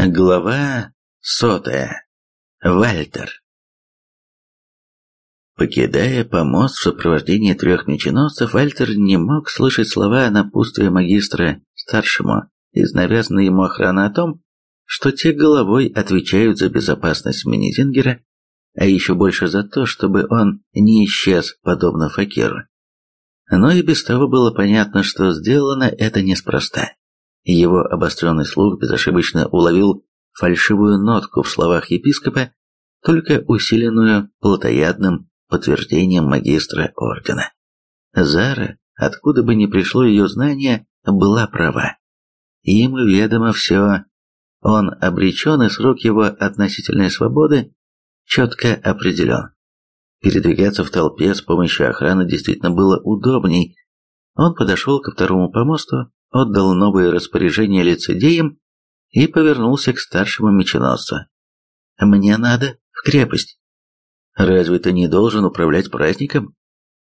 Глава сотая. Вальтер. Покидая помост в сопровождении трех меченосцев, Вальтер не мог слышать слова напутствия магистра старшему из навязанной ему охраны о том, что те головой отвечают за безопасность Минизингера, а еще больше за то, чтобы он не исчез, подобно Факиру. Но и без того было понятно, что сделано это неспроста. Его обостренный слух безошибочно уловил фальшивую нотку в словах епископа, только усиленную плотоядным подтверждением магистра ордена. Зара, откуда бы ни пришло ее знание, была права. Им ведомо все. Он обречен, и срок его относительной свободы четко определен. Передвигаться в толпе с помощью охраны действительно было удобней. Он подошел ко второму помосту, отдал новые распоряжения лицедеям и повернулся к старшему меченосцу. «Мне надо в крепость». «Разве ты не должен управлять праздником?»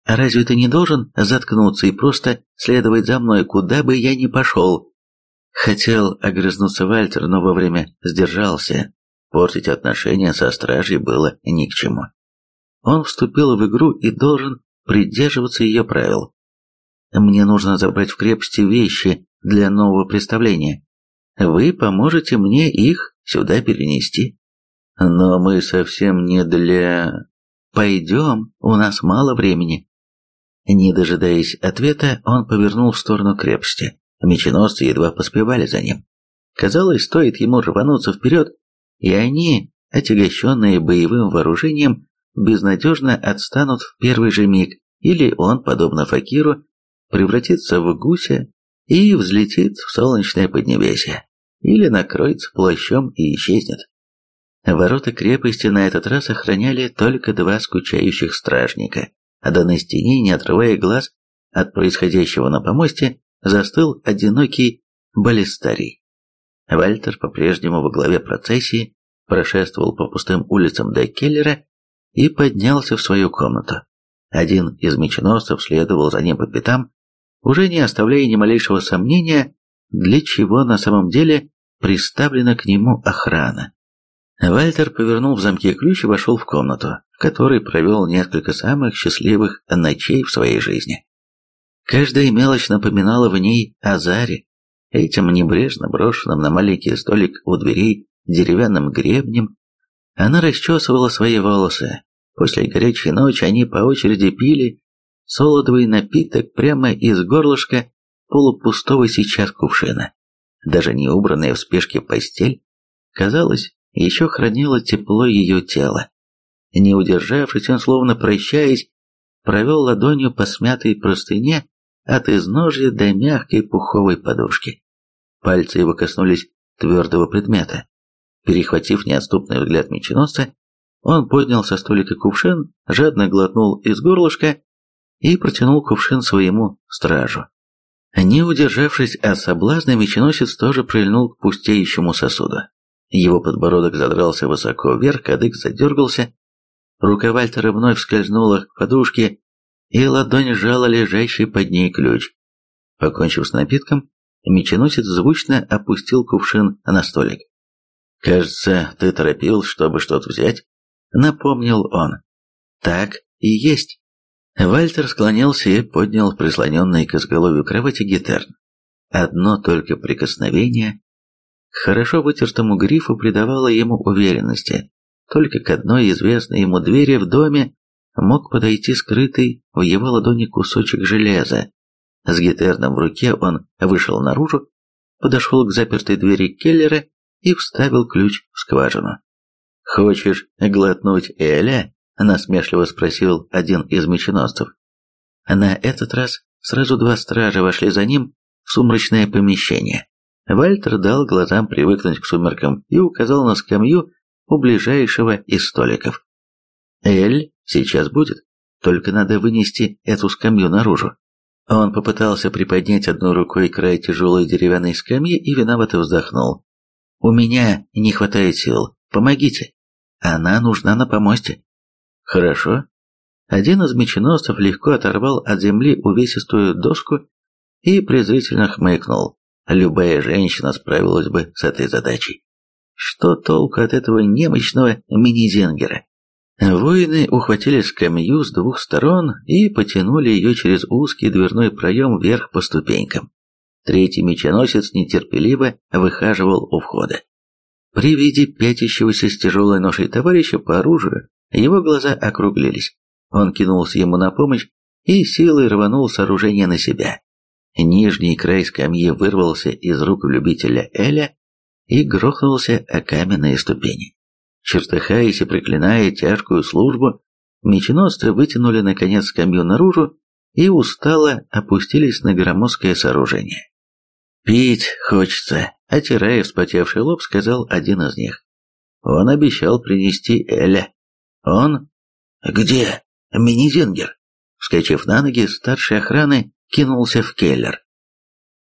«А разве ты не должен заткнуться и просто следовать за мной, куда бы я ни пошел?» Хотел огрызнуться Вальтер, но вовремя сдержался. Портить отношения со стражей было ни к чему. Он вступил в игру и должен придерживаться ее правил. Мне нужно забрать в крепости вещи для нового представления. Вы поможете мне их сюда перенести. Но мы совсем не для... Пойдем, у нас мало времени. Не дожидаясь ответа, он повернул в сторону крепости. Меченосцы едва поспевали за ним. Казалось, стоит ему рвануться вперед, и они, отягощенные боевым вооружением, безнадежно отстанут в первый же миг, или он, подобно Факиру, превратится в гуся и взлетит в солнечное поднебесье, или накроется плащом и исчезнет. Ворота крепости на этот раз охраняли только два скучающих стражника, а до на стене, не отрывая глаз от происходящего на помосте, застыл одинокий балестарий. Вальтер по-прежнему во главе процессии прошествовал по пустым улицам до Келлера и поднялся в свою комнату. Один из меченосцев следовал за ним по пятам, уже не оставляя ни малейшего сомнения, для чего на самом деле приставлена к нему охрана. Вальтер повернул в замке ключ и вошел в комнату, в которой провел несколько самых счастливых ночей в своей жизни. Каждая мелочь напоминала в ней о Заре, этим небрежно брошенным на маленький столик у дверей деревянным гребнем. Она расчесывала свои волосы. После горячей ночи они по очереди пили солодовый напиток прямо из горлышка полупустого сейчас кувшина. Даже не убранная в спешке постель, казалось, еще хранила тепло ее тела. Не удержавшись, он, словно прощаясь, провел ладонью по смятой простыне от изножья до мягкой пуховой подушки. Пальцы его коснулись твердого предмета. Перехватив неотступный взгляд меченосца, он поднял со столика кувшин, жадно глотнул из горлышка и протянул кувшин своему стражу. Не удержавшись от соблазна, меченосец тоже прильнул к пустеющему сосуду. Его подбородок задрался высоко вверх, кадык задергался, рука Вальтера вновь скользнула к подушке, и ладонь сжала лежащий под ней ключ. Покончив с напитком, меченосец звучно опустил кувшин на столик. «Кажется, ты торопил, чтобы что-то взять?» — напомнил он. «Так и есть». Вальтер склонился и поднял прислоненный к изголовью кровати гитерн. Одно только прикосновение к хорошо вытертому грифу придавало ему уверенности. Только к одной известной ему двери в доме мог подойти скрытый в его ладони кусочек железа. С гитерном в руке он вышел наружу, подошел к запертой двери Келлера и вставил ключ в скважину. «Хочешь глотнуть Эля?» Насмешливо спросил один из меченосцев. На этот раз сразу два стража вошли за ним в сумрачное помещение. Вальтер дал глазам привыкнуть к сумеркам и указал на скамью у ближайшего из столиков. «Эль сейчас будет, только надо вынести эту скамью наружу». Он попытался приподнять одной рукой край тяжелой деревянной скамьи и виновато вздохнул. «У меня не хватает сил, помогите. Она нужна на помосте». Хорошо. Один из меченосцев легко оторвал от земли увесистую доску и презрительно хмыкнул. Любая женщина справилась бы с этой задачей. что толку от этого немощного мини-зенгера? Воины ухватили скамью с двух сторон и потянули ее через узкий дверной проем вверх по ступенькам. Третий меченосец нетерпеливо выхаживал у входа. При виде пятящегося с тяжелой ношей товарища по оружию, его глаза округлились. Он кинулся ему на помощь и силой рванул сооружение на себя. Нижний край скамьи вырвался из рук любителя Эля и грохнулся о каменные ступени. Чертыхаясь и проклиная тяжкую службу, меченосцы вытянули наконец скамью наружу и устало опустились на громоздкое сооружение. «Пить хочется», — отирая вспотевший лоб, сказал один из них. Он обещал принести Эля. Он... «Где? Мини-зингер?» Вскочив на ноги, старший охраны кинулся в келлер.